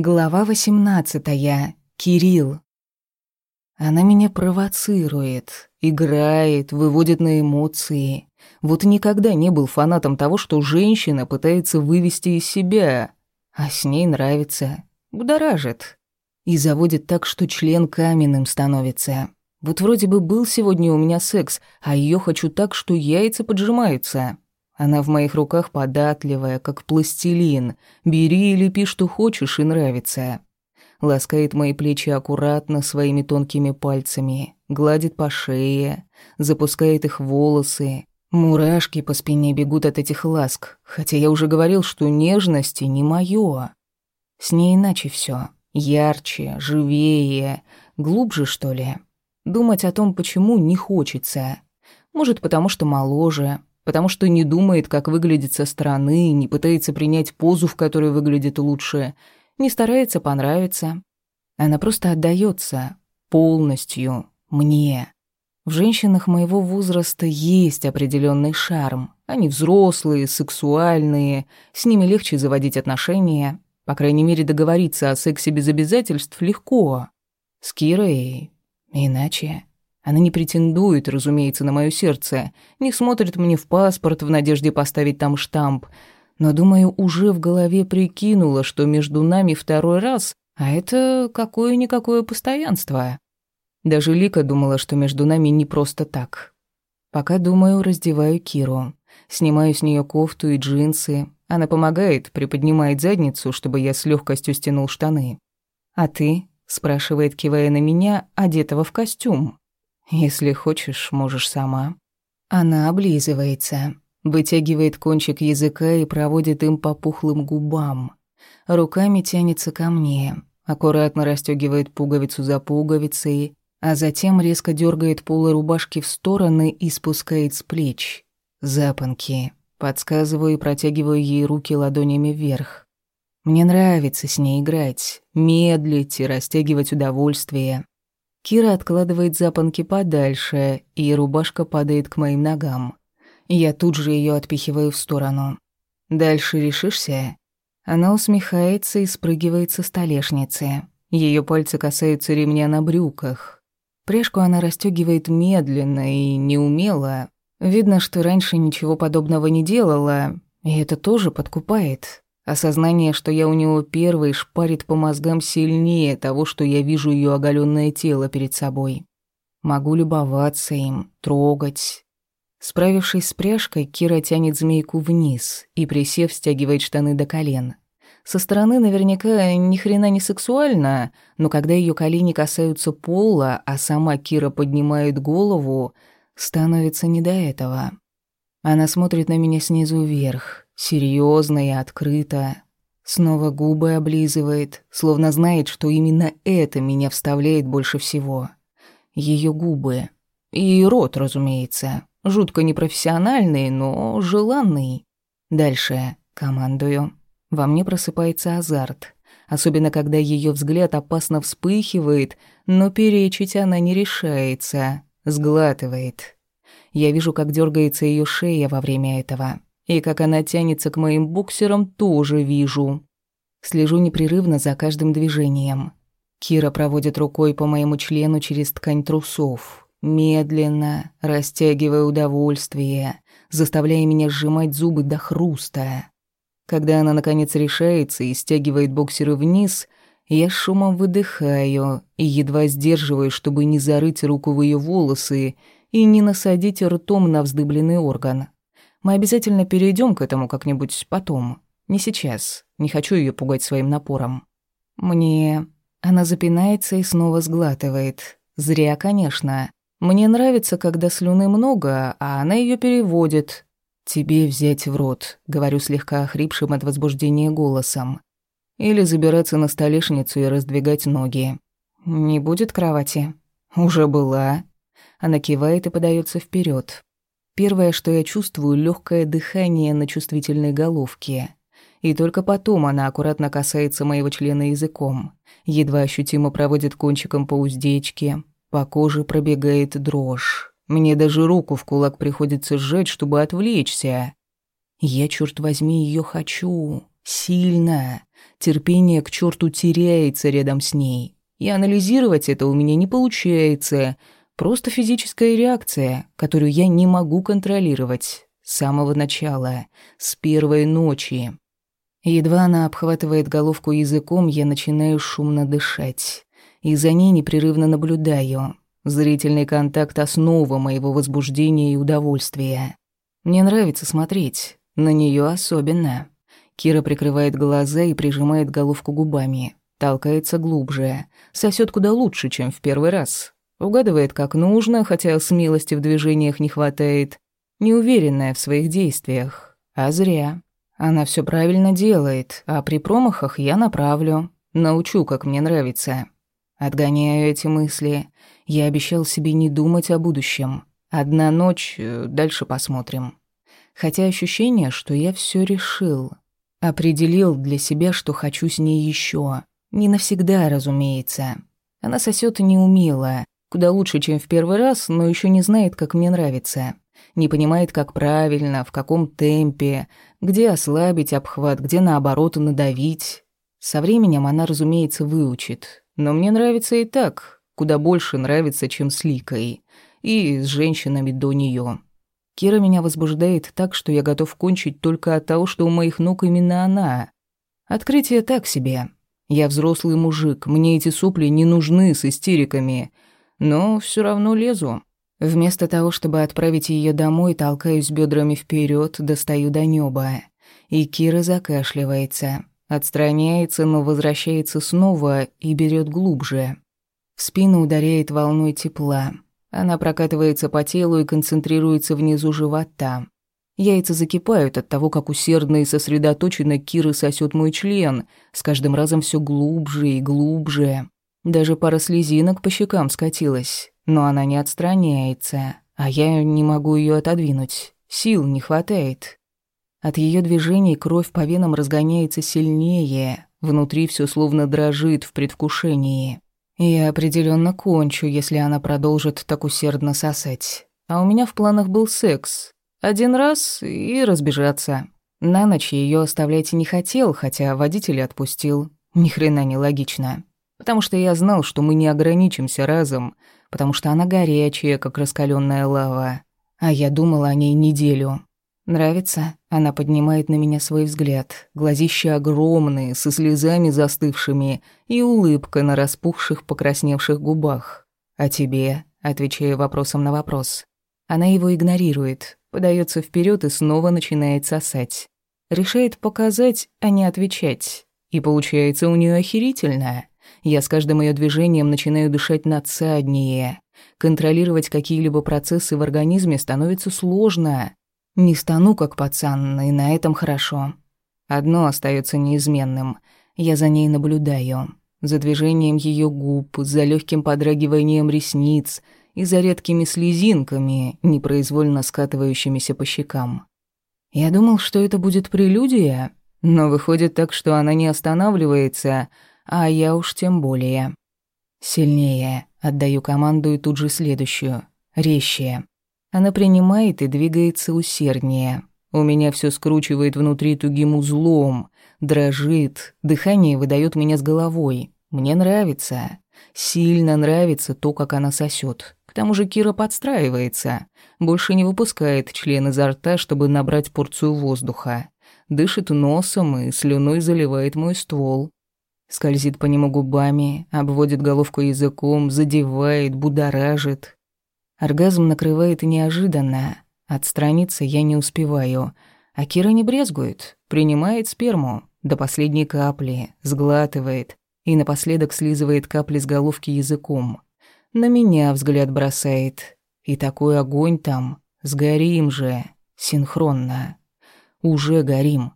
Глава 18. Кирилл. Она меня провоцирует, играет, выводит на эмоции. Вот никогда не был фанатом того, что женщина пытается вывести из себя, а с ней нравится, будоражит. И заводит так, что член каменным становится. Вот вроде бы был сегодня у меня секс, а ее хочу так, что яйца поджимаются. Она в моих руках податливая, как пластилин. Бери и лепи, что хочешь и нравится. Ласкает мои плечи аккуратно своими тонкими пальцами, гладит по шее, запускает их волосы. Мурашки по спине бегут от этих ласк, хотя я уже говорил, что нежности не моё. С ней иначе всё. Ярче, живее, глубже, что ли. Думать о том, почему, не хочется. Может, потому что моложе, потому что не думает, как выглядит со стороны, не пытается принять позу, в которой выглядит лучше, не старается понравиться. Она просто отдаётся полностью мне. В женщинах моего возраста есть определённый шарм. Они взрослые, сексуальные, с ними легче заводить отношения. По крайней мере, договориться о сексе без обязательств легко. С Кирой иначе. Она не претендует, разумеется, на мое сердце, не смотрит мне в паспорт в надежде поставить там штамп, но, думаю, уже в голове прикинула, что между нами второй раз, а это какое-никакое постоянство. Даже Лика думала, что между нами не просто так. Пока думаю, раздеваю Киру. Снимаю с нее кофту и джинсы. Она помогает, приподнимает задницу, чтобы я с легкостью стянул штаны. «А ты?» – спрашивает, кивая на меня, одетого в костюм. Если хочешь, можешь сама». Она облизывается, вытягивает кончик языка и проводит им по пухлым губам. Руками тянется ко мне, аккуратно расстегивает пуговицу за пуговицей, а затем резко дергает полы рубашки в стороны и спускает с плеч. Запонки. Подсказываю и протягиваю ей руки ладонями вверх. Мне нравится с ней играть, медлить и растягивать удовольствие. Кира откладывает запонки подальше, и рубашка падает к моим ногам. Я тут же ее отпихиваю в сторону. «Дальше решишься?» Она усмехается и спрыгивает со столешницы. Ее пальцы касаются ремня на брюках. Пряжку она расстегивает медленно и неумело. Видно, что раньше ничего подобного не делала, и это тоже подкупает. Осознание, что я у него первый, шпарит по мозгам сильнее того, что я вижу ее оголенное тело перед собой. Могу любоваться им, трогать. Справившись с пряжкой, Кира тянет змейку вниз и, присев, стягивает штаны до колен. Со стороны наверняка ни хрена не сексуально, но когда ее колени касаются пола, а сама Кира поднимает голову, становится не до этого. Она смотрит на меня снизу вверх, серьезно и открыто. Снова губы облизывает, словно знает, что именно это меня вставляет больше всего. Ее губы. И рот, разумеется. Жутко непрофессиональный, но желанный. Дальше. Командую. Во мне просыпается азарт. Особенно, когда ее взгляд опасно вспыхивает, но перечить она не решается. Сглатывает. Я вижу, как дергается ее шея во время этого. И как она тянется к моим буксерам, тоже вижу. Слежу непрерывно за каждым движением. Кира проводит рукой по моему члену через ткань трусов. Медленно, растягивая удовольствие, заставляя меня сжимать зубы до хруста. Когда она, наконец, решается и стягивает боксеры вниз, я шумом выдыхаю и едва сдерживаю, чтобы не зарыть руку в ее волосы и не насадить ртом на вздыбленный орган. Мы обязательно перейдем к этому как-нибудь потом. Не сейчас. Не хочу ее пугать своим напором. Мне... Она запинается и снова сглатывает. Зря, конечно. Мне нравится, когда слюны много, а она ее переводит. «Тебе взять в рот», — говорю слегка охрипшим от возбуждения голосом. «Или забираться на столешницу и раздвигать ноги». «Не будет кровати?» «Уже была». Она кивает и подается вперед. Первое, что я чувствую, легкое дыхание на чувствительной головке. И только потом она аккуратно касается моего члена языком. Едва ощутимо проводит кончиком по уздечке. По коже пробегает дрожь. Мне даже руку в кулак приходится сжать, чтобы отвлечься. Я, черт возьми, ее хочу. Сильно. Терпение к черту теряется рядом с ней. И анализировать это у меня не получается — Просто физическая реакция, которую я не могу контролировать с самого начала, с первой ночи. Едва она обхватывает головку языком, я начинаю шумно дышать. И за ней непрерывно наблюдаю. Зрительный контакт — основа моего возбуждения и удовольствия. Мне нравится смотреть. На нее особенно. Кира прикрывает глаза и прижимает головку губами. Толкается глубже. Сосет куда лучше, чем в первый раз. Угадывает, как нужно, хотя смелости в движениях не хватает. Неуверенная в своих действиях. А зря. Она все правильно делает, а при промахах я направлю. Научу, как мне нравится. Отгоняю эти мысли. Я обещал себе не думать о будущем. Одна ночь, э, дальше посмотрим. Хотя ощущение, что я все решил. Определил для себя, что хочу с ней еще. Не навсегда, разумеется. Она сосет неумело, Куда лучше, чем в первый раз, но еще не знает, как мне нравится. Не понимает, как правильно, в каком темпе, где ослабить обхват, где наоборот надавить. Со временем она, разумеется, выучит. Но мне нравится и так, куда больше нравится, чем с Ликой. И с женщинами до нее. Кира меня возбуждает так, что я готов кончить только от того, что у моих ног именно она. Открытие так себе. Я взрослый мужик, мне эти сопли не нужны с истериками. Ну, но все равно лезу. Вместо того, чтобы отправить ее домой, толкаюсь бедрами вперед, достаю до неба. И Кира закашливается, отстраняется, но возвращается снова и берет глубже. В спину ударяет волной тепла. Она прокатывается по телу и концентрируется внизу живота. Яйца закипают от того, как усердно и сосредоточенно Кира сосет мой член, с каждым разом все глубже и глубже. Даже пара слезинок по щекам скатилась. Но она не отстраняется, а я не могу ее отодвинуть. Сил не хватает. От ее движений кровь по венам разгоняется сильнее, внутри все словно дрожит в предвкушении. Я определенно кончу, если она продолжит так усердно сосать. А у меня в планах был секс. Один раз и разбежаться. На ночь ее оставлять не хотел, хотя водителя отпустил. Ни хрена не логично потому что я знал, что мы не ограничимся разом, потому что она горячая, как раскаленная лава. А я думал о ней неделю. Нравится? Она поднимает на меня свой взгляд. Глазища огромные, со слезами застывшими, и улыбка на распухших, покрасневших губах. «А тебе?» – отвечаю вопросом на вопрос. Она его игнорирует, подается вперед и снова начинает сосать. Решает показать, а не отвечать. И получается у нее охерительно. Я с каждым ее движением начинаю дышать надсаднее. Контролировать какие-либо процессы в организме становится сложно. Не стану как пацан, и на этом хорошо. Одно остается неизменным. Я за ней наблюдаю. За движением ее губ, за легким подрагиванием ресниц и за редкими слезинками, непроизвольно скатывающимися по щекам. Я думал, что это будет прелюдия, но выходит так, что она не останавливается, а я уж тем более. Сильнее, отдаю команду и тут же следующую, резче. Она принимает и двигается усерднее. У меня все скручивает внутри тугим узлом, дрожит, дыхание выдает меня с головой. Мне нравится. Сильно нравится то, как она сосет. К тому же Кира подстраивается. Больше не выпускает член изо рта, чтобы набрать порцию воздуха. Дышит носом и слюной заливает мой ствол скользит по нему губами, обводит головку языком, задевает, будоражит. Оргазм накрывает неожиданно. Отстраниться я не успеваю. А Кира не брезгует, принимает сперму до последней капли, сглатывает и напоследок слизывает капли с головки языком. На меня взгляд бросает. И такой огонь там. Сгорим же. Синхронно. Уже горим.